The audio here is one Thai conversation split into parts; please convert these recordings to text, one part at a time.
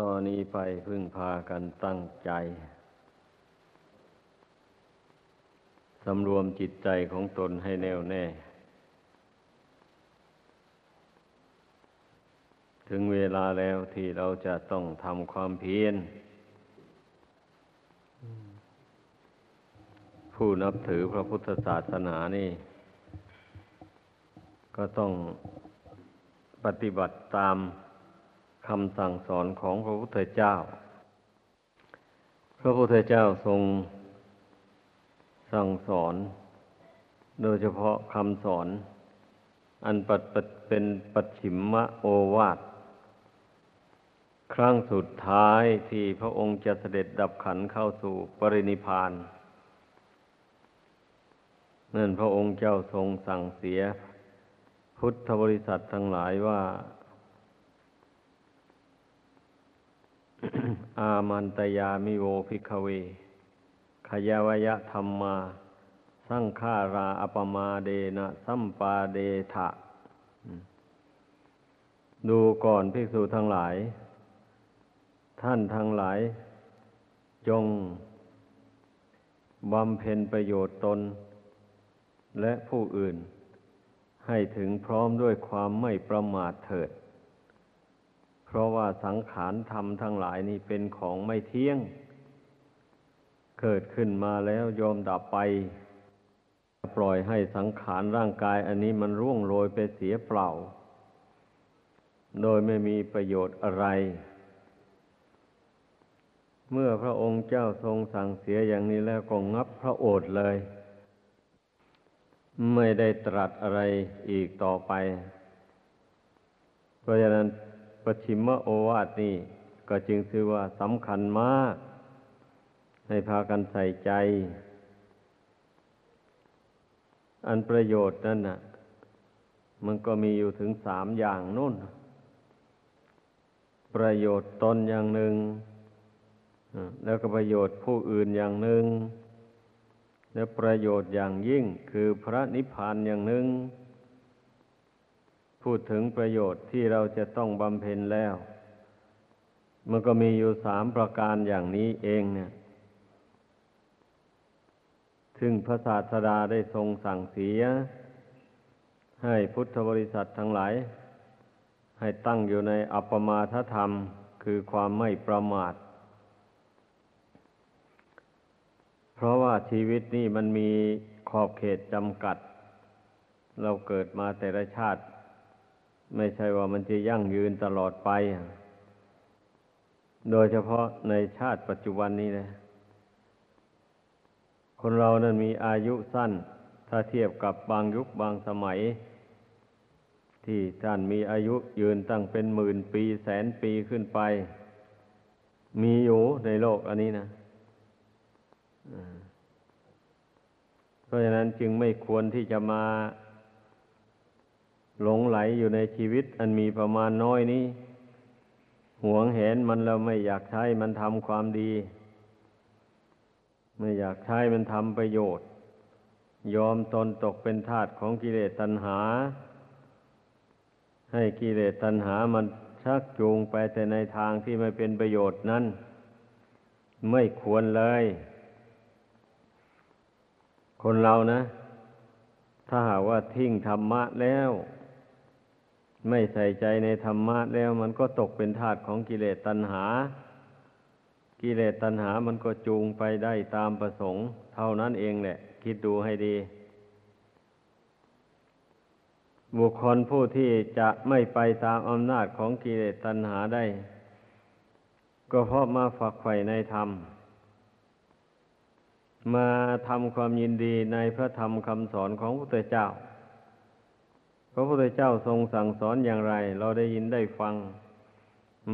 ตอนนี้ไปพึ่งพากันตั้งใจ สำรวมจิตใจของตนให้แน่วแน่ ถึงเวลาแล้วที่เราจะต้องทำความเพียร ผู้นับถือพระพุทธศาสนานี่ ก็ต้องปฏิบัติตาม คำสั่งสอนของพระพุทธเจ้า พระพุทธเจ้าทรงสั่งสอน โดยเฉพาะคำสอน อันปัดปัดเป็นปัจฉิมมะโอวาท ครั้งสุดท้ายที่พระองค์จะเสด็จดับขันเข้าสู่ปรินิพพานนั่นพระองค์เจ้าทรงสั่งเสีย พุทธบริษัททั้งหลายว่า อามันตยามิโวภิกขเว ขยาวยะธรรมมา สังขาราอปมาเดนะสัมปาเดทะ ดูก่อนภิกษุทั้งหลาย ท่านทั้งหลาย จงบำเพ็ญประโยชน์ตน และผู้อื่น ให้ถึงพร้อมด้วยความไม่ประมาทเถิด ราะว่าสังขารธรรมทั้งหลายนี่เป็นของไม่เที่ยง เกิดขึ้นมาแล้วยอมดับไป ปล่อยให้สังขารร่างกายอันนี้มันร่วงโรยไปเสียเปล่า โดยไม่มีประโยชน์อะไร เมื่อพระองค์เจ้าทรงสั่งเสียอย่างนี้แล้วก็งับพระโอษฐ์เลย ไม่ได้ตรัสอะไรอีกต่อไป เพราะฉะนั้น ปชิมโอวาทนี่ก็จึงถือว่าสำคัญมาก ให้พากันใส่ใจ อันประโยชน์นั่นน่ะ มันก็มีอยู่ถึงสามอย่างนู่น ประโยชน์ตนอย่างหนึ่ง แล้วก็ประโยชน์ผู้อื่นอย่างหนึ่ง และประโยชน์อย่างยิ่งคือพระนิพพานอย่างหนึ่ง พูดถึงประโยชน์ที่เราจะต้องบำเพ็ญแล้ว มันก็มีอยู่สามประการอย่างนี้เองเนี่ยซึ่งพระศาสดาได้ทรงสั่งเสีย ให้พุทธบริษัททั้งหลาย ให้ตั้งอยู่ในอัปปมาทธรรมคือความไม่ประมาท เพราะว่าชีวิตนี่มันมีขอบเขตจำกัด เราเกิดมาแต่ละชาติ ไม่ใช่ว่ามันจะยั่งยืนตลอดไป โดยเฉพาะในชาติปัจจุบันนี้นะคนเรานั้นมีอายุสั้น ถ้าเทียบกับบางยุคบางสมัย ที่ท่านมีอายุยืนตั้งเป็นหมื่นปีแสนปีขึ้นไป มีอยู่ในโลกอันนี้นะเพราะฉะนั้นจึงไม่ควรที่จะมา หลงไหลอยู่ในชีวิตอันมีประมาณน้อยนี้ หวงเห็นมันแล้วไม่อยากใช้มันทำความดี ไม่อยากใช้มันทำประโยชน์ ยอมตนตกเป็นทาสของกิเลสตัณหา ให้กิเลสตัณหามันชักจูงไปแต่ในทางที่ไม่เป็นประโยชน์นั้น ไม่ควรเลย คนเรานะ ถ้าหากว่าทิ้งธรรมะแล้ว ไม่ใส่ใจในธรรมะแล้วมันก็ตกเป็นทาสของกิเลสตัณหา กิเลสตัณหามันก็จูงไปได้ตามประสงค์ เท่านั้นเองแหละ คิดดูให้ดี บุคคลผู้ที่จะไม่ไปตามอำนาจของกิเลสตัณหาได้ ก็เพราะมาฝักใฝ่ในธรรม มาทำความยินดีในพระธรรมคำสอนของพระพุทธเจ้า พระพุทธเจ้าทรงสั่งสอนอย่างไร เราได้ยินได้ฟัง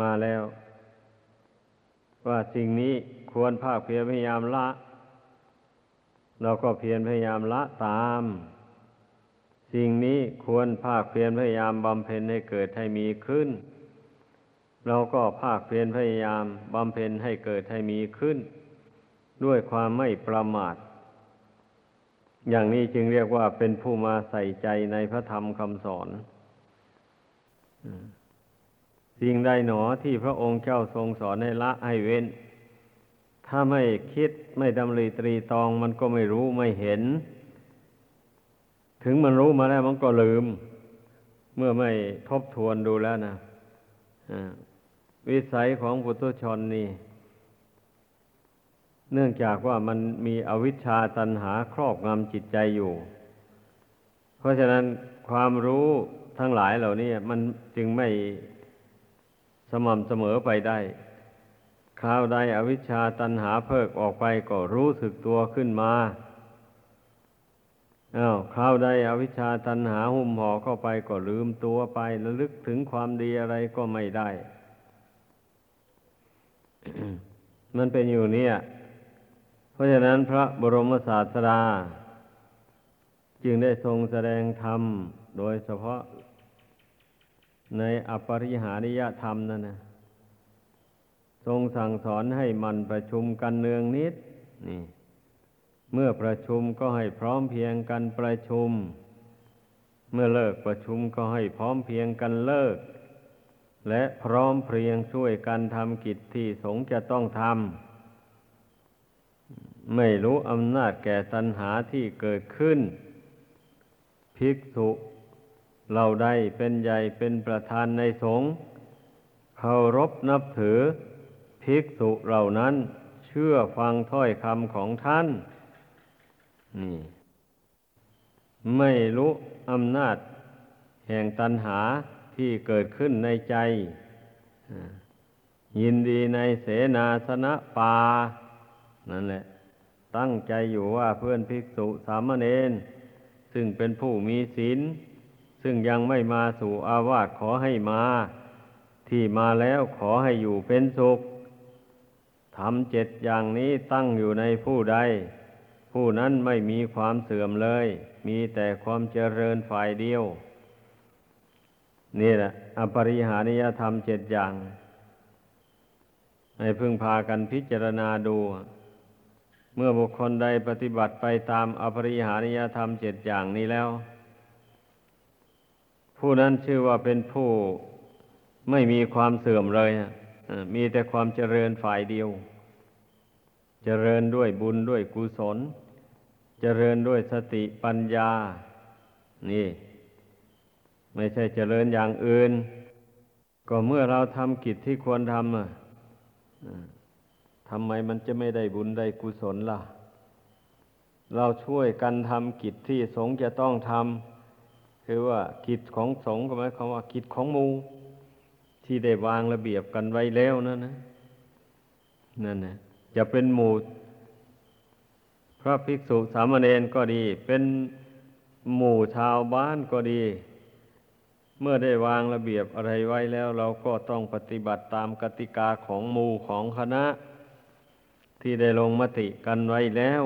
มาแล้ว ว่าสิ่งนี้ควรภาคเพียรพยายามละ เราก็เพียรพยายามละตาม สิ่งนี้ควรภาคเพียรพยายามบำเพ็ญให้เกิดให้มีขึ้น เราก็ภาคเพียรพยายามบำเพ็ญให้เกิดให้มีขึ้น ด้วยความไม่ประมาท อย่างนี้จึงเรียกว่าเป็นผู้มาใส่ใจในพระธรรมคำสอนสิ่งใดหนอที่พระองค์เจ้าทรงสอนให้ละให้เว้น ถ้าไม่คิดไม่ดำริตรีตองมันก็ไม่รู้ไม่เห็น ถึงมันรู้มาแล้วมันก็ลืม เมื่อไม่ทบทวนดูแล้วนะอ่าวิสัยของปุถุชนนี่ เนื่องจากว่ามันมีอวิชชาตันหาครอบงำจิตใจอยู่ เพราะฉะนั้นความรู้ทั้งหลายเหล่านี้มันจึงไม่สม่ำเสมอไปได้คราวใดอวิชชาตันหาเพิกออกไปก็รู้สึกตัวขึ้นมาอา้าวคราวใดอวิชชาตันหาหุ้มห่อเข้าไปก็ลืมตัวไประลึกถึงความดีอะไรก็ไม่ได้ มันเป็นอยู่เนี่ย ราะฉะนั้นพระบรมศาสดา จึงได้ทรงแสดงธรรม โดยเฉพาะในอปริหานิยธรรมนั่นนะทรงสั่งสอนให้มันประชุมกันเนืองนิด นี่ เมื่อประชุมก็ให้พร้อมเพียงกันประชุม เมื่อเลิกประชุมก็ให้พร้อมเพียงกันเลิก และพร้อมเพรียงช่วยกันทำกิจที่สงจะต้องทำ ไม่รู้อำนาจแก่ตัณหาที่เกิดขึ้น ภิกษุเราได้เป็นใหญ่เป็นประธานในสงฆ์เคารพนับถือ ภิกษุเหล่านั้นเชื่อฟังถ้อยคำของท่าน นี่ ไม่รู้อำนาจ แห่งตัณหาที่เกิดขึ้นในใจ ยินดีในเสนาสนะปานั่นแหละ ตั้งใจอยู่ว่าเพื่อนภิกษุสามเณรซึ่งเป็นผู้มีศีลซึ่งยังไม่มาสู่อาวาสขอให้มา ที่มาแล้วขอให้อยู่เป็นสุขทำเจ็ดอย่างนี้ตั้งอยู่ในผู้ใด ผู้นั้นไม่มีความเสื่อมเลย มีแต่ความเจริญฝ่ายเดียว นี่แหละอปริหานิยธรรมเจ็ดอย่าง ให้พึงพากันพิจารณาดู เมื่อบุคคลใดปฏิบัติไปตามอปริหานิยธรรมเจ็ดอย่างนี้แล้ว ผู้นั้นชื่อว่าเป็นผู้ไม่มีความเสื่อมเลยมีแต่ความเจริญฝ่ายเดียว เจริญด้วยบุญด้วยกุศล เจริญด้วยสติปัญญา นี่ ไม่ใช่เจริญอย่างอื่น ก็เมื่อเราทำกิจที่ควรทำ ทำไมมันจะไม่ได้บุญได้กุศลล่ะ เราช่วยกันทำกิจที่สงฆ์จะต้องทำคือว่ากิจของสงฆ์ก็หมายความว่ากิจของมูที่ได้วางระเบียบกันไว้แล้วนั่นนะนั่นนะจะเป็นหมู่พระภิกษุสามเณรก็ดี เป็นหมู่ชาวบ้านก็ดี เมื่อได้วางระเบียบอะไรไว้แล้ว เราก็ต้องปฏิบัติตามกติกาของหมู่ของคณะ ที่ได้ลงมติกันไว้แล้ว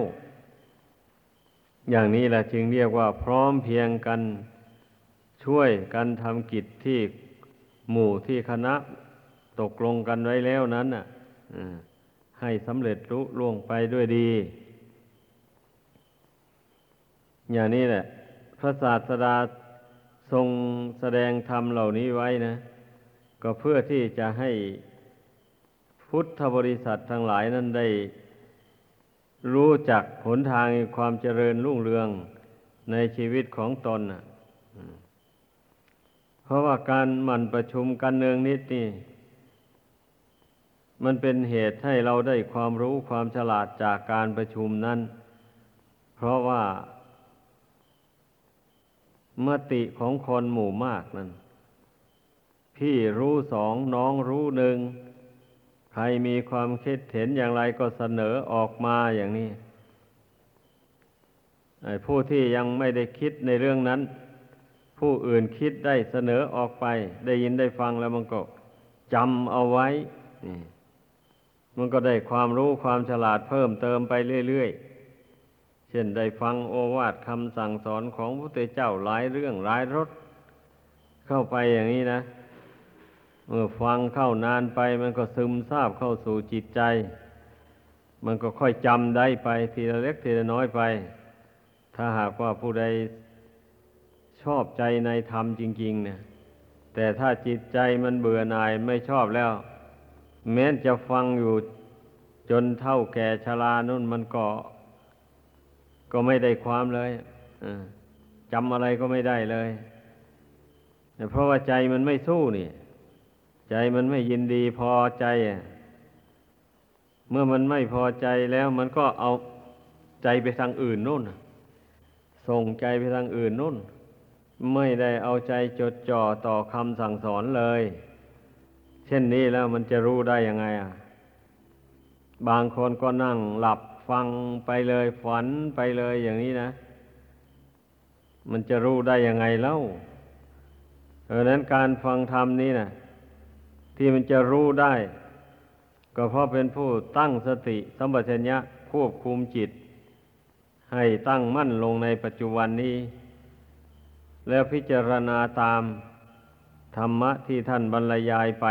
อย่างนี้แหละจึงเรียกว่าพร้อมเพียงกันช่วยกันทำกิจที่หมู่ที่คณะตกลงกันไว้แล้วนั้นน่ะให้สำเร็จรุล่วงไปด้วยดี อย่างนี้แหละ พระศาสดาทรงแสดงธรรมเหล่านี้ไว้นะ ก็เพื่อที่จะให้ พุทธบริษัททั้งหลายนั้นได้ รู้จักหนทางความเจริญรุ่งเรืองในชีวิตของตนเพราะว่าการหมั่นประชุมกันเนืองนิดนี่มันเป็นเหตุให้เราได้ความรู้ความฉลาดจากการประชุมนั้น เพราะว่ามติของคนหมู่มากนั้น พี่รู้สองน้องรู้หนึ่ง ใครมีความคิดเห็นอย่างไรก็เสนอออกมาอย่างนี้ผู้ที่ยังไม่ได้คิดในเรื่องนั้น ผู้อื่นคิดได้เสนอออกไป ได้ยินได้ฟังแล้วมันก็จำเอาไว้มันก็ได้ความรู้ความฉลาดเพิ่มเติมไปเรื่อยๆ เช่นได้ฟังโอวาทคำสั่งสอนของพระเจ้าหลายเรื่องหลายรสเข้าไปอย่างนี้นะ เมื่อฟังเข้านานไปมันก็ซึมซาบเข้าสู่จิตใจ มันก็ค่อยจำได้ไปทีละเล็กทีละน้อยไป ถ้าหากว่าผู้ใดชอบใจในธรรมจริง ๆ เนี่ย แต่ถ้าจิตใจมันเบื่อหน่ายไม่ชอบแล้ว แม้จะฟังอยู่จนเท่าแก่ชรานุ่นมันก็ ก็ไม่ได้ความเลยจำอะไรก็ไม่ได้เลยเพราะว่าใจมันไม่สู้นี่ ใจมันไม่ยินดีพอใจเมื่อมันไม่พอใจแล้วมันก็เอาใจไปทางอื่นนู่น ส่งใจไปทางอื่นนู่น ไม่ได้เอาใจจดจ่อต่อคำสั่งสอนเลย เช่นนี้แล้วมันจะรู้ได้ยังไงอะ บางคนก็นั่งหลับฟังไปเลยฝันไปเลยอย่างนี้นะ มันจะรู้ได้ยังไงเล่าเพราะนั้นการฟังธรรมนี้นะ ที่มันจะรู้ได้ ก็เพราะเป็นผู้ตั้งสติสัมปชัญญะควบคุมจิต ให้ตั้งมั่นลงในปัจจุบันนี้ แล้วพิจารณาตามธรรมะที่ท่านบรรยายไป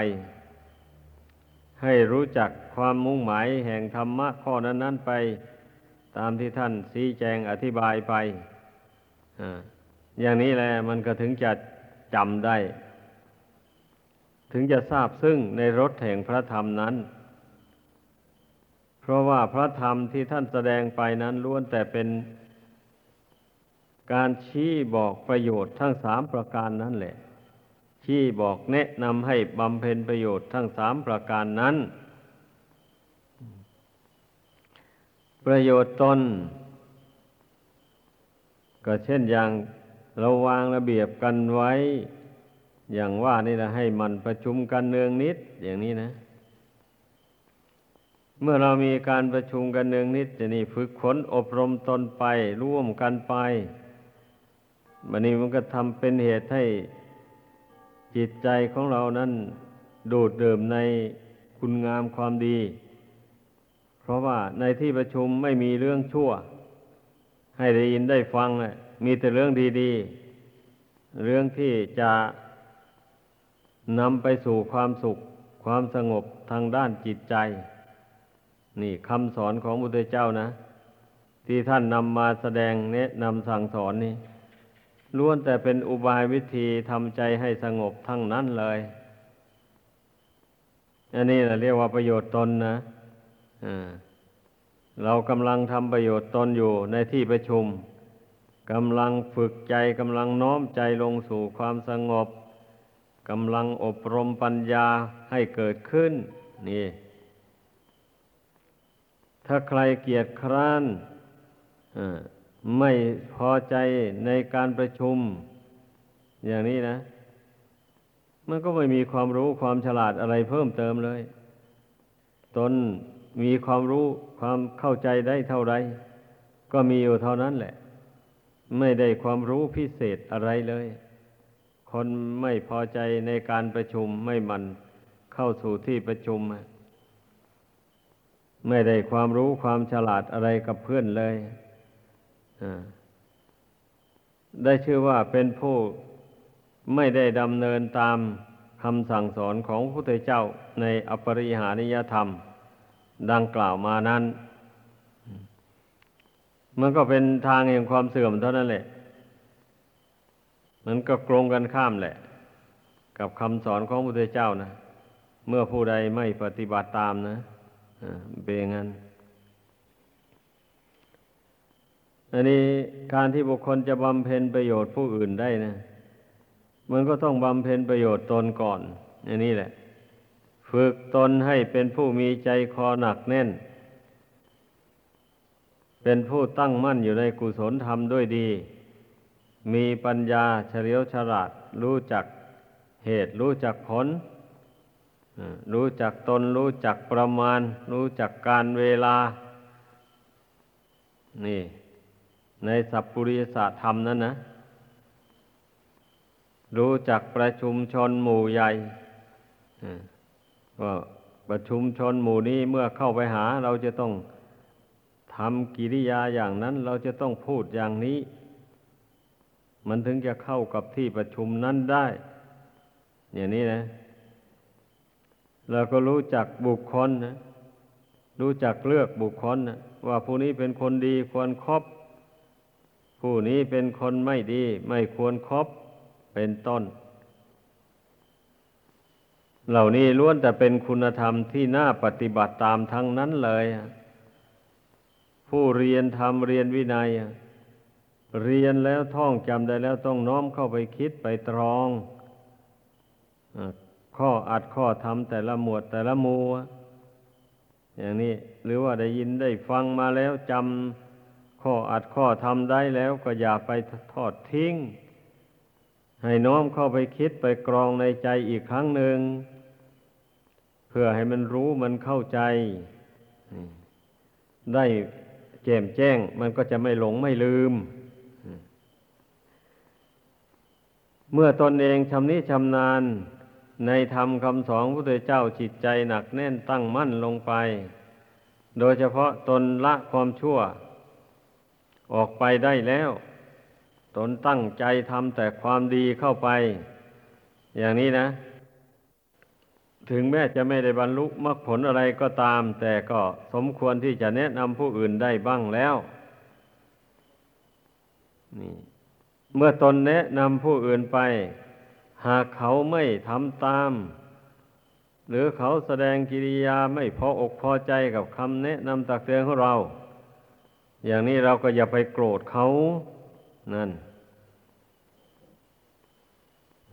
ให้รู้จักความมุ่งหมายแห่งธรรมะข้อนั้น ๆไป ตามที่ท่านชี้แจงอธิบายไปออย่างนี้แหละมันก็ถึงจะจำได้ ถึงจะทราบซึ่งในรถแห่งพระธรรมนั้น เพราะว่าพระธรรมที่ท่านแสดงไปนั้นล้วนแต่เป็นการชี้บอกประโยชน์ทั้งสามประการนั่นแหละ ชี้บอกแนะนำให้บำเพ็ญประโยชน์ทั้งสามประการนั้น ประโยชน์ตนก็เช่นอย่างเราวางระเบียบกันไว้ อย่างว่านี่นะให้มันประชุมกันเนืองนิด อย่างนี้นะ เมื่อเรามีการประชุมกันเนืองนิด จะนี่ฝึกฝนอบรมตนไป ร่วมกันไปมันนี้มันก็ทำเป็นเหตุให้จิตใจของเรานั้น โดูดดื่มในคุณงามความดี เพราะว่าในที่ประชุมไม่มีเรื่องชั่ว ให้ได้ยินได้ฟังมีแต่เรื่องดี ๆ เรื่องที่จะ นำไปสู่ความสุข ความสงบทางด้านจิตใจ นี่คำสอนของพระพุทธเจ้านะ ที่ท่านนำมาแสดงแนะนำสั่งสอนนี่ล้วนแต่เป็นอุบายวิธีทำใจให้สงบทั้งนั้นเลย อันนี้เราเรียกว่าประโยชน์ตนนะเรากำลังทำประโยชน์ตนอยู่ในที่ประชุมกำลังฝึกใจกำลังน้อมใจลงสู่ความสงบ กำลังอบรมปัญญาให้เกิดขึ้น นี่ ถ้าใครเกียจคร้านไม่พอใจในการประชุม อย่างนี้นะ มันก็ไม่มีความรู้ความฉลาดอะไรเพิ่มเติมเลย ตนมีความรู้ความเข้าใจได้เท่าไร ก็มีอยู่เท่านั้นแหละ ไม่ได้ความรู้พิเศษอะไรเลย คนไม่พอใจในการประชุมไม่มันเข้าสู่ที่ประชุม ไม่ได้ความรู้ความฉลาดอะไรกับเพื่อนเลย ได้ชื่อว่าเป็นผู้ไม่ได้ดำเนินตามคำสั่งสอนของพระพุทธเจ้าในอปริหานิยธรรม ดังกล่าวมานั้น มันก็เป็นทางแห่งความเสื่อมเท่านั้นแหละ มันก็กรงกันข้ามแหละ กับคำสอนของพระพุทธเจ้านะ เมื่อผู้ใดไม่ปฏิบัติตามนะเป็นงั้นอันนี้การที่บุคคลจะบำเพ็ญประโยชน์ผู้อื่นได้นะมันก็ต้องบำเพ็ญประโยชน์ตนก่อนอันนี้แหละ ฝึกตนให้เป็นผู้มีใจคอหนักแน่น เป็นผู้ตั้งมั่นอยู่ในกุศลธรรมด้วยดี มีปัญญาเฉลียวฉลาด รู้จักเหตุ รู้จักผล รู้จักตน รู้จักประมาณ รู้จักการเวลา นี่ ในสัพปริสธรรมนั้นนะ รู้จักประชุมชนหมู่ใหญ่ว่าประชุมชนหมู่นี้เมื่อเข้าไปหา เราจะต้องทำกิริยาอย่างนั้น เราจะต้องพูดอย่างนี้ มันถึงจะเข้ากับที่ประชุมนั้นได้ อย่างนี้นะเราก็รู้จักบุคคลนะ รู้จักเลือกบุคคลนะว่าผู้นี้เป็นคนดีควรครบผู้นี้เป็นคนไม่ดี ไม่ควรครบเป็นต้น เหล่านี้ล้วนแต่เป็นคุณธรรมที่น่าปฏิบัติตามทั้งนั้นเลย ผู้เรียนธรรมเรียนวินัย เรียนแล้วท่องจำได้แล้วต้องน้อมเข้าไปคิดไปตรองอข้ออัดข้อทำแต่ละหมวดแต่ละมูออย่างนี้หรือว่าได้ยินได้ฟังมาแล้วจำข้ออัดข้อทำได้แล้วก็อย่าไปทอดทิ้ง ให้น้อมเข้าไปคิดไปกรองในใจอีกครั้งหนึ่ง เพื่อให้มันรู้มันเข้าใจ ได้แจ่มแจ้ง มันก็จะไม่หลงไม่ลืม เมื่อตนเองชำนิชำนาญในธรรมคำสอนพระพุทธเจ้าจิตใจหนักแน่นตั้งมั่นลงไป โดยเฉพาะตนละความชั่ว ออกไปได้แล้ว ตนตั้งใจทำแต่ความดีเข้าไป อย่างนี้นะ ถึงแม้จะไม่ได้บรรลุมรรคผลอะไรก็ตาม แต่ก็สมควรที่จะแนะนำผู้อื่นได้บ้างแล้ว นี่ เมื่อตนแนะนำผู้อื่นไป หากเขาไม่ทำตาม หรือเขาแสดงกิริยาไม่พออกพอใจกับคำแนะนำตักเตือนของเรา อย่างนี้เราก็อย่าไปโกรธเขานั่น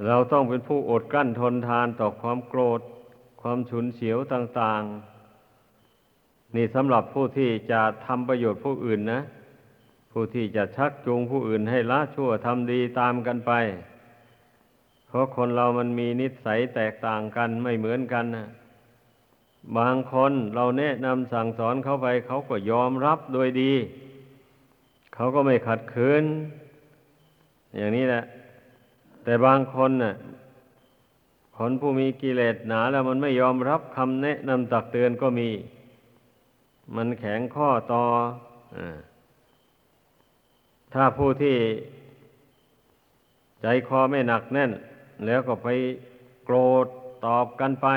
เราต้องเป็นผู้อดกลั้นทนทานต่อความโกรธ ความฉุนเฉียวต่าง ๆ นี่สำหรับผู้ที่จะทำประโยชน์ผู้อื่นนะ ผู้ที่จะชักจูงผู้อื่นให้ละชั่วทำดีตามกันไป เพราะคนเรามันมีนิสัยแตกต่างกันไม่เหมือนกันนะบางคนเราแนะนำสั่งสอนเขาไป เขาก็ยอมรับโดยดี เขาก็ไม่ขัดขืน อย่างนี้แหละ แต่บางคนน่ะคนผู้มีกิเลสหนาแล้วมันไม่ยอมรับคำแนะนำตักเตือนก็มี มันแข็งข้อต่ออ ถ้าผู้ที่ใจคอไม่หนักแน่น แล้วก็ไปโกรธตอบกันไป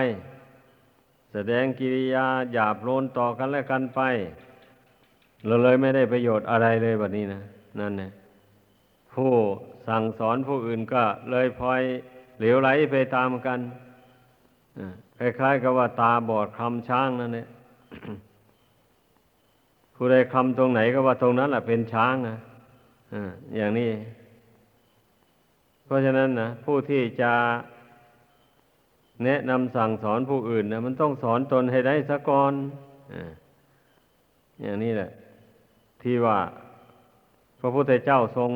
แสดงกิริยาหยาบโลนต่อกันและกันไปเราเลยไม่ได้ประโยชน์อะไรเลยแบบนี้นะนั่นนะผู้สั่งสอนผู้อื่นก็เลยพลอยเหลวไหลไปตามกันคล้ายๆ กับว่าตาบอดคำช้างนั่นเนี่ยผู้ใดคำตรงไหนก็ว่าตรงนั้นแหละเป็นช้างนะ อย่างนี้ เพราะฉะนั้นนะผู้ที่จะแนะนำสั่งสอนผู้อื่นนะมันต้องสอนตนให้ได้สะก่อนอย่างนี้แหละ ที่ว่า พระพุทธเจ้าทรง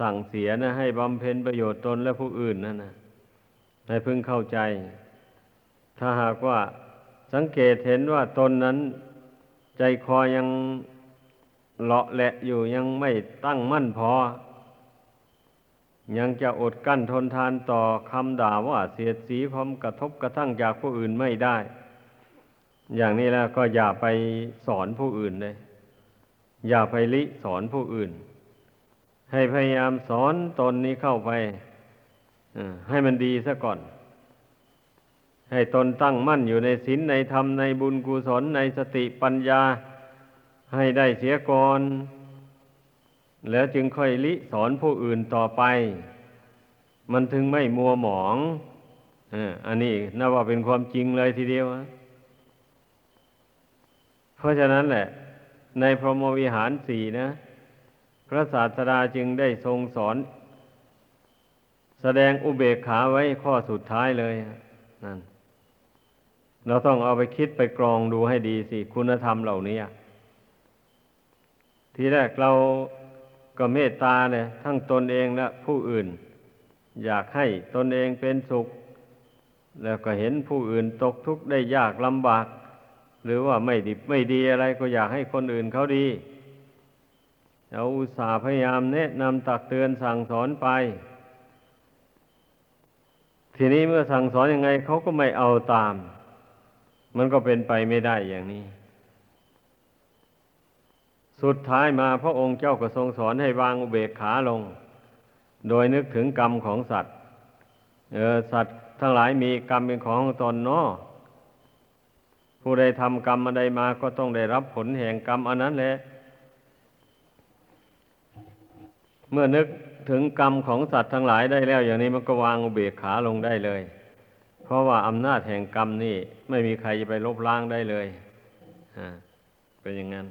สั่งเสียนะ ให้บำเพ็ญประโยชน์ตนและผู้อื่นนั่นนะให้พึงเข้าใจ ถ้าหากว่าสังเกตเห็นว่าตนนั้น ใจคอยัง เลาะแหละอยู่ยังไม่ตั้งมั่นพอ ยังจะอดกั้นทนทานต่อคำด่าว่าเสียดสีความกระทบกระทั่งจากผู้อื่นไม่ได้ อย่างนี้แล้วก็อย่าไปสอนผู้อื่นเลย อย่าไปลิสอนผู้อื่น ให้พยายามสอนตนนี้เข้าไปให้มันดีซะก่อน ให้ตนตั้งมั่นอยู่ในศีลในธรรมในบุญกุศลในสติปัญญา ให้ได้เสียก่อน แล้วจึงค่อยลิสอนผู้อื่นต่อไป มันถึงไม่มัวหมองอันนี้น่าว่าเป็นความจริงเลยทีเดียว เพราะฉะนั้นแหละ ในพรหมวิหารสี่นะ พระศาสดาจึงได้ทรงสอน แสดงอุเบกขาไว้ข้อสุดท้ายเลยนั่นเราต้องเอาไปคิดไปกรองดูให้ดีสิ คุณธรรมเหล่านี้ ทีแรกเราก็เมตตาเนี่ยทั้งตนเองและผู้อื่น อยากให้ตนเองเป็นสุข แล้วก็เห็นผู้อื่นตกทุกข์ได้ยากลำบาก หรือว่าไม่ดีไม่ดีอะไรก็อยากให้คนอื่นเขาดีเราอุตส่าห์พยายามแนะนำตักเตือนสั่งสอนไป ทีนี้เมื่อสั่งสอนอยังไงเขาก็ไม่เอาตาม มันก็เป็นไปไม่ได้อย่างนี้ สุดท้ายมาพระองค์เจ้าก็ทรงสอนให้วางอุเบกขาลง โดยนึกถึงกรรมของสัตว์เออสัตว์ทั้งหลายมีกรรมเป็นของตนเนาะผู้ใดทำกรรมอะไรมาก็ต้องได้รับผลแห่งกรรมอันนั้นแหละ เมื่อนึกถึงกรรมของสัตว์ทั้งหลายได้แล้ว อย่างนี้มันก็วางอุเบกขาลงได้เลย เพราะว่าอำนาจแห่งกรรมนี่ไม่มีใครจะไปลบล้างได้เลย อ่า เป็นอย่างนั้น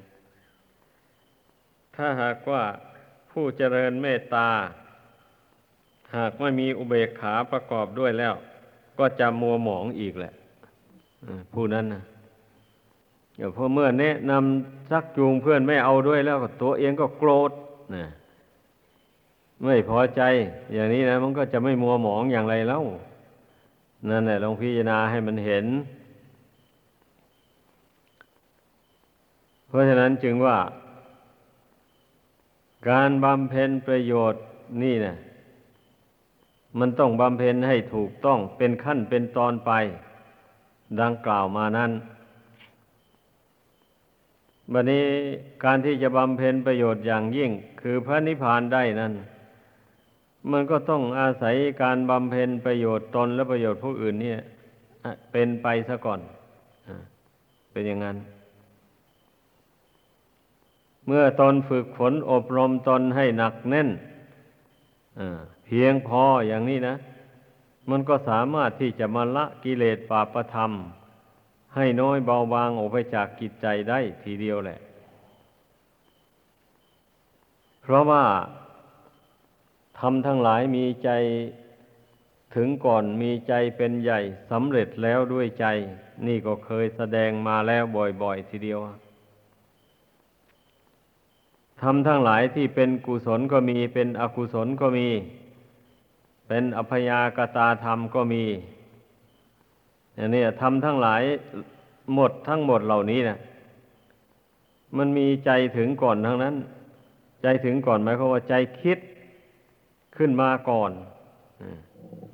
ถ้าหากว่าผู้เจริญเมตตา หากไม่มีอุเบกขาประกอบด้วยแล้ว ก็จะมัวหมองอีกแหละผู้นั้นนะเดี๋ยวพอเมื่อแนะนำชักจูงเพื่อนไม่เอาด้วยแล้วก็ตัวเองก็โกรธนะไม่พอใจ อย่างนี้นะมันก็จะไม่มัวหมองอย่างไรแล้ว นั่นแหละลองพิจารณาให้มันเห็น เพราะฉะนั้นจึงว่า การบำเพ็ญประโยชน์นี่นะมันต้องบำเพ็ญให้ถูกต้องเป็นขั้นเป็นตอนไป ดังกล่าวมานั้นบัดนี้การที่จะบำเพ็ญประโยชน์อย่างยิ่ง คือพระนิพพานได้นั้น มันก็ต้องอาศัยการบำเพ็ญประโยชน์ตนและประโยชน์ผู้อื่นเนี่ยเป็นไปซะก่อนเป็นอย่างนั้น เมื่อตนฝึกฝนอบรมตนให้หนักแน่นเพียงพออย่างนี้นะ มันก็สามารถที่จะมาละกิเลสปาประธรรม ให้น้อยเบาบางออกไปจากกิจใจได้ทีเดียวแหละ เพราะว่าทำทั้งหลายมีใจถึงก่อนมีใจเป็นใหญ่สำเร็จแล้วด้วยใจ นี่ก็เคยแสดงมาแล้วบ่อยๆทีเดียว ทำทั้งหลายที่เป็นกุศลก็มี เป็นอกุศลก็มี เป็นอภยากตาธรรมก็มีอย่างนี้ทำทั้งหลายหมดทั้งหมดเหล่านี้นะมันมีใจถึงก่อนทั้งนั้น ใจถึงก่อนหมายความว่าใจคิดขึ้นมาก่อน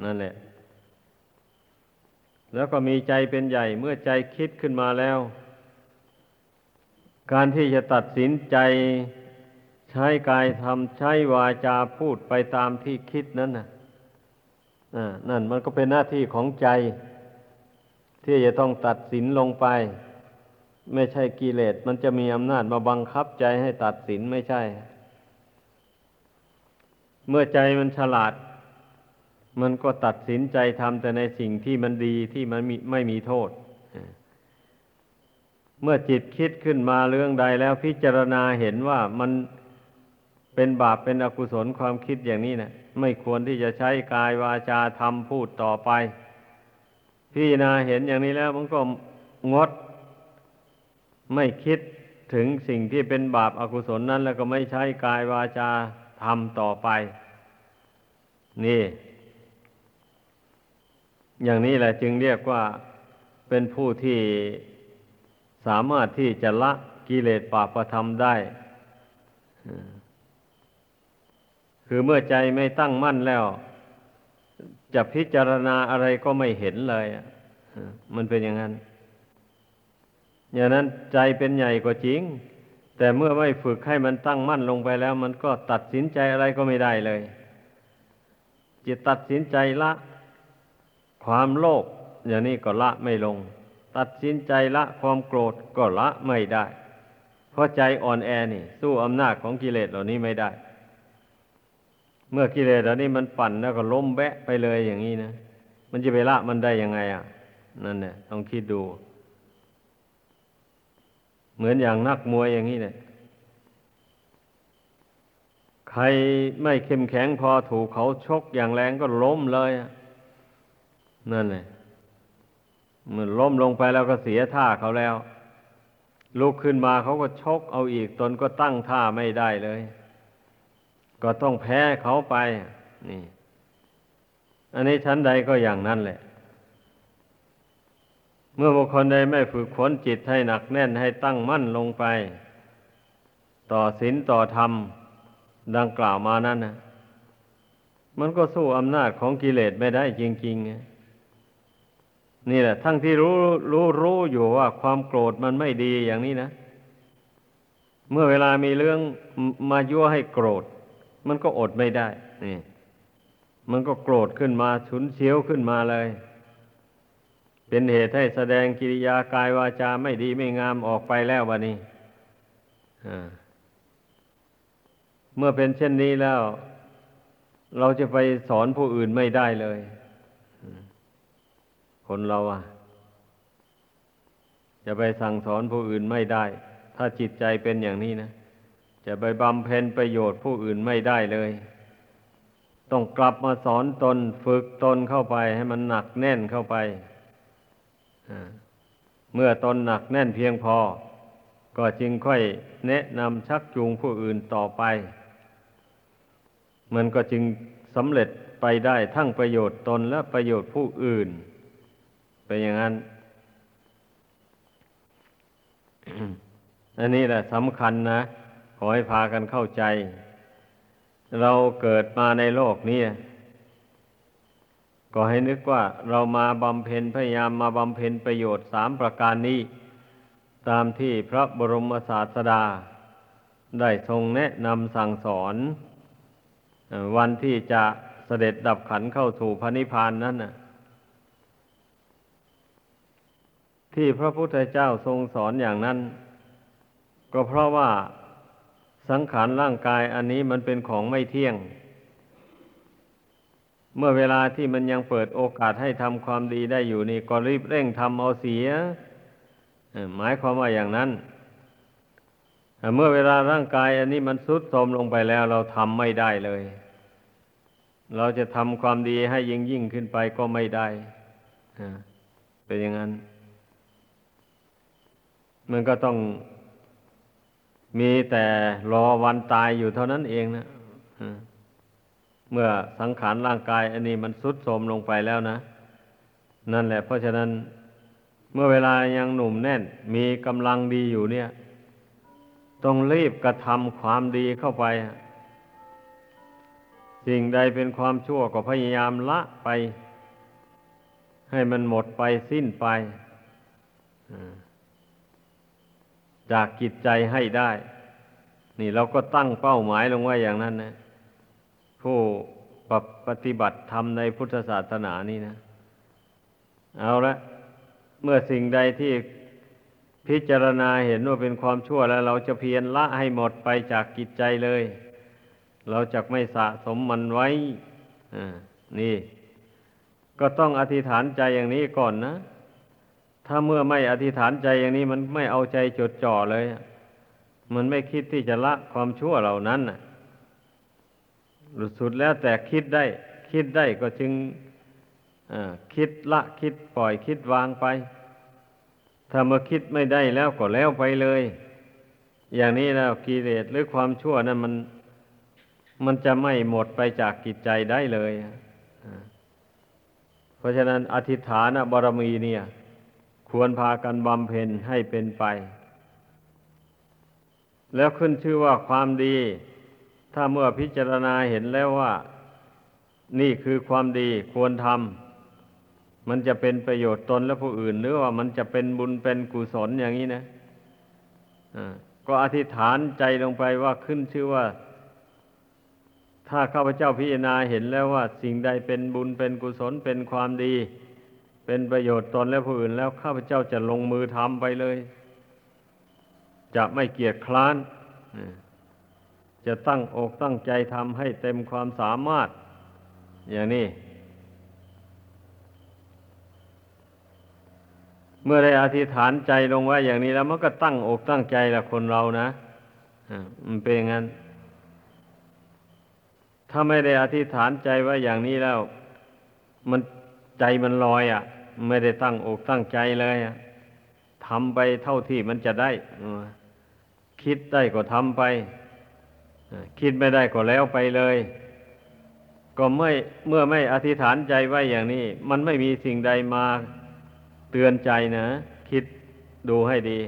นั่นแหละ แล้วก็มีใจเป็นใหญ่เมื่อใจคิดขึ้นมาแล้ว การที่จะตัดสินใจ ใช้กายทำใช้วาจาพูดไปตามที่คิดนั้นนะนั่นมันก็เป็นหน้าที่ของใจ ที่จะต้องตัดสินลงไป ไม่ใช่กิเลสมันจะมีอำนาจมาบังคับใจให้ตัดสินไม่ใช่ เมื่อใจมันฉลาด มันก็ตัดสินใจทำแต่ในสิ่งที่มันดีที่มันไม่มีโทษเมื่อจิตคิดขึ้นมาเรื่องใดแล้วพิจารณาเห็นว่ามัน เป็นบาปเป็นอกุศลความคิดอย่างนี้นะไม่ควรที่จะใช้กายวาจาทำพูดต่อไป พี่นาเห็นอย่างนี้แล้วมันก็งด ไม่คิดถึงสิ่งที่เป็นบาปอากุศลนั้น แล้วก็ไม่ใช้กายวาจาทำต่อไป นี่ อย่างนี้แหละจึงเรียกว่าเป็นผู้ที่สามารถที่จะละกิเลสปาประธรรมได้ คือเมื่อใจไม่ตั้งมั่นแล้ว จะพิจารณาอะไรก็ไม่เห็นเลยมันเป็นอย่างนั้น อย่างนั้นใจเป็นใหญ่กว่าจริง แต่เมื่อไม่ฝึกให้มันตั้งมั่นลงไปแล้ว มันก็ตัดสินใจอะไรก็ไม่ได้เลยจะตัดสินใจละ ความโลภอย่างนี้ก็ละไม่ลง ตัดสินใจละความโกรธก็ละไม่ได้ เพราะใจอ่อนแอนี่ สู้อำนาจของกิเลสเหล่านี้ไม่ได้ เมื่อกิเลสอันนี้มันปั่นแล้วก็ล้มแบะไปเลยอย่างนี้นะมันจะไปละมันได้ยังไงอะ นั่นเนี่ยต้องคิดดู เหมือนอย่างนักมวยอย่างนี้เนี่ยใครไม่เข้มแข็งพอถูกเขาชกอย่างแรงก็ล้มเลยนั่นเลยเมื่อล้มลงไปแล้วก็เสียท่าเขาแล้ว ลุกขึ้นมาเขาก็ชกเอาอีกตนก็ตั้งท่าไม่ได้เลย ก็ต้องแพ้เขาไป นี่ อันนี้ชั้นใดก็อย่างนั้นแหละ เมื่อบุคคลใดไม่ฝึกฝนจิตให้หนักแน่นให้ตั้งมั่นลงไป ต่อศีลต่อธรรม ดังกล่าวมานั้นนะมันก็สู้อำนาจของกิเลสไม่ได้จริงๆนี่แหละ ทั้งที่รู้รู้รู้อยู่ว่าความโกรธมันไม่ดีอย่างนี้นะ เมื่อเวลามีเรื่องมายั่วให้โกรธ มันก็อดไม่ได้ นี่ มันก็โกรธขึ้นมาฉุนเฉียวขึ้นมาเลย เป็นเหตุให้แสดงกิริยากายวาจาไม่ดีไม่งามออกไปแล้ววะนี้เมื่อเป็นเช่นนี้แล้ว เราจะไปสอนผู้อื่นไม่ได้เลย คนเราอะจะไปสั่งสอนผู้อื่นไม่ได้ ถ้าจิตใจเป็นอย่างนี้นะ จะไปบำเพ็ญประโยชน์ผู้อื่นไม่ได้เลย ต้องกลับมาสอนตนฝึกตนเข้าไปให้มันหนักแน่นเข้าไป เมื่อตนหนักแน่นเพียงพอ ก็จึงค่อยแนะนำชักจูงผู้อื่นต่อไป มันก็จึงสำเร็จไปได้ทั้งประโยชน์ตนและประโยชน์ผู้อื่น เป็นอย่างนั้น อันนี้แหละสำคัญนะ อให้พากันเข้าใจ เราเกิดมาในโลกนี้ก็ให้นึกว่าเรามาบำเพ็ญพยายามมาบำเพ็ญประโยชน์สามประการนี้ ตามที่พระบรมศาสดา ได้ทรงแนะนำสั่งสอน วันที่จะเสด็จดับขันเข้าสู่พระนิพพานนั้นน่ะที่พระพุทธเจ้าทรงสอนอย่างนั้น ก็เพราะว่า สังขารร่างกายอันนี้มันเป็นของไม่เที่ยง เมื่อเวลาที่มันยังเปิดโอกาสให้ทำความดีได้อยู่นี่ก็รีบเร่งทำเอาเสีย หมายความว่าอย่างนั้น เมื่อเวลาร่างกายอันนี้มันทรุดโทมลงไปแล้วเราทำไม่ได้เลย เราจะทำความดีให้ยิ่งยิ่งขึ้นไปก็ไม่ได้เป็นอย่างนั้น มันก็ต้อง มีแต่รอวันตายอยู่เท่านั้นเองนะเมื่อสังขารร่างกาย อันนี้มันสุดโทรมลงไปแล้วนะ นั่นแหละ เพราะฉะนั้น เมื่อเวลายังหนุ่มแน่น มีกำลังดีอยู่เนี่ย ต้องรีบกระทำความดีเข้าไป สิ่งใดเป็นความชั่วก็พยายามละไป ให้มันหมดไปสิ้นไป จากกิจใจให้ได้ นี่เราก็ตั้งเป้าหมายลงไว้อย่างนั้นนะ ผู้ปฏิบัติธรรมในพุทธศาสนานี่นะ เอาละ เมื่อสิ่งใดที่พิจารณาเห็นว่าเป็นความชั่วแล้ว เราจะเพียรละให้หมดไปจากกิจใจเลย เราจะไม่สะสมมันไว้นี่ ก็ต้องอธิษฐานใจอย่างนี้ก่อนนะ ถ้าเมื่อไม่อธิษฐานใจอย่างนี้มันไม่เอาใจจดจ่อเลย มันไม่คิดที่จะละความชั่วเหล่านั้นน่ะสุดแล้วแต่คิดได้ คิดได้ก็จึงคิดละคิดปล่อยคิดวางไป ถ้าเมื่อคิดไม่ได้แล้วก็แล้วไปเลย อย่างนี้แล้วกิเลสหรือความชั่วนั้นมันมันจะไม่หมดไปจากกิจใจได้เลย เพราะฉะนั้นอธิษฐานบารมีเนี่ย ควรพากันบำเพ็ญให้เป็นไป แล้วขึ้นชื่อว่าความดี ถ้าเมื่อพิจารณาเห็นแล้วว่า นี่คือความดีควรทำมันจะเป็นประโยชน์ตนและผู้อื่น หรือว่ามันจะเป็นบุญเป็นกุศลอย่างนี้นะก็อธิษฐานใจลงไปว่าขึ้นชื่อว่า ถ้าข้าพเจ้าพิจารณาเห็นแล้วว่า สิ่งใดเป็นบุญเป็นกุศลเป็นความดี เป็นประโยชน์ตนและผู้อื่นแล้วข้าพเจ้าจะลงมือทำไปเลย จะไม่เกียจคร้านจะตั้งอกตั้งใจทำให้เต็มความสามารถ อย่างนี้ เมื่อได้อธิษฐานใจลงไว้อย่างนี้แล้วมันก็ตั้งอกตั้งใจละคนเรานะมันเป็นอย่างนั้น ถ้าไม่ได้อธิษฐานใจไว้อย่างนี้แล้ว มัน ใจมันลอยอะ่ะ ไม่ได้ตั้งอกตั้งใจเลยทำไปเท่าที่มันจะได้ คิดได้ก็ทำไป คิดไม่ได้ก็แล้วไปเลย ก็ไม่เมื่อไม่อธิษฐานใจไว้อย่างนี้ มันไม่มีสิ่งใดมาเตือนใจนะ คิดดูให้ดี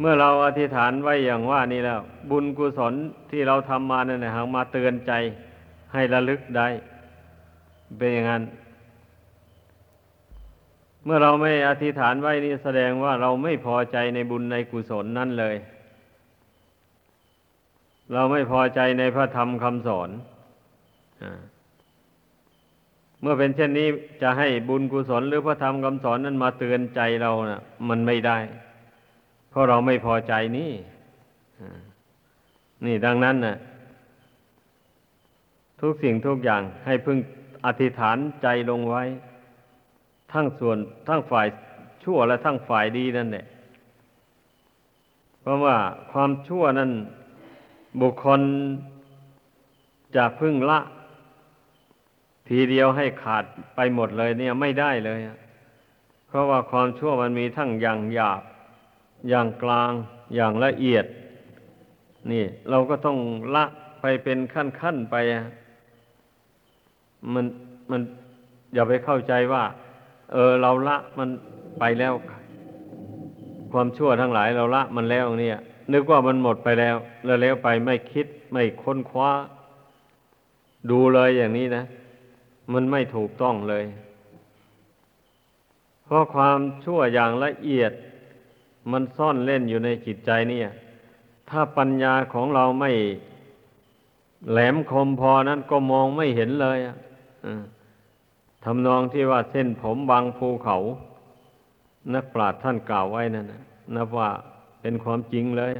เมื่อเราอธิษฐานไว้อย่างว่านี่แล้ว บุญกุศลที่เราทำมาเนี่ยหางมาเตือนใจให้ระลึกได้ เป็นอย่างนั้น เมื่อเราไม่อธิษฐานไว้นี่แสดงว่าเราไม่พอใจในบุญในกุศลนั่นเลย เราไม่พอใจในพระธรรมคำสอนเมื่อเป็นเช่นนี้จะให้บุญกุศลหรือพระธรรมคำสอนนั้นมาเตือนใจเรานะ่ะ มันไม่ได้ เพราะเราไม่พอใจนี่นี่ดังนั้นนะ่ะทุกสิ่งทุกอย่างให้พึ่ง อธิษฐานใจลงไว้ ทั้งส่วนทั้งฝ่ายชั่วและทั้งฝ่ายดีนั่นแหละเพราะว่าความชั่วนั้นบุคคลจะพึ่งละ ทีเดียวให้ขาดไปหมดเลยเนี่ยไม่ได้เลย เพราะว่าความชั่วมันมีทั้งอย่างหยาบ อย่างกลาง อย่างละเอียด นี่ เราก็ต้องละไปเป็นขั้นๆไปอะ มันมันอย่าไปเข้าใจว่า เออเราละมันไปแล้ว ความชั่วทั้งหลายเราละมันแล้วเนี่ยนึกว่ามันหมดไปแล้ว แล้วแล้วไปไม่คิดไม่ค้นคว้า ดูเลยอย่างนี้นะ มันไม่ถูกต้องเลย เพราะความชั่วอย่างละเอียด มันซ่อนเล่นอยู่ในจิตใจเนี่ย ถ้าปัญญาของเราไม่แหลมคมพอนั้นก็มองไม่เห็นเลยอะ ทำนองที่ว่าเส้นผมบางภูเขา นักปราชญ์ท่านกล่าวไว้นั่นนะนับว่าเป็นความจริงเลย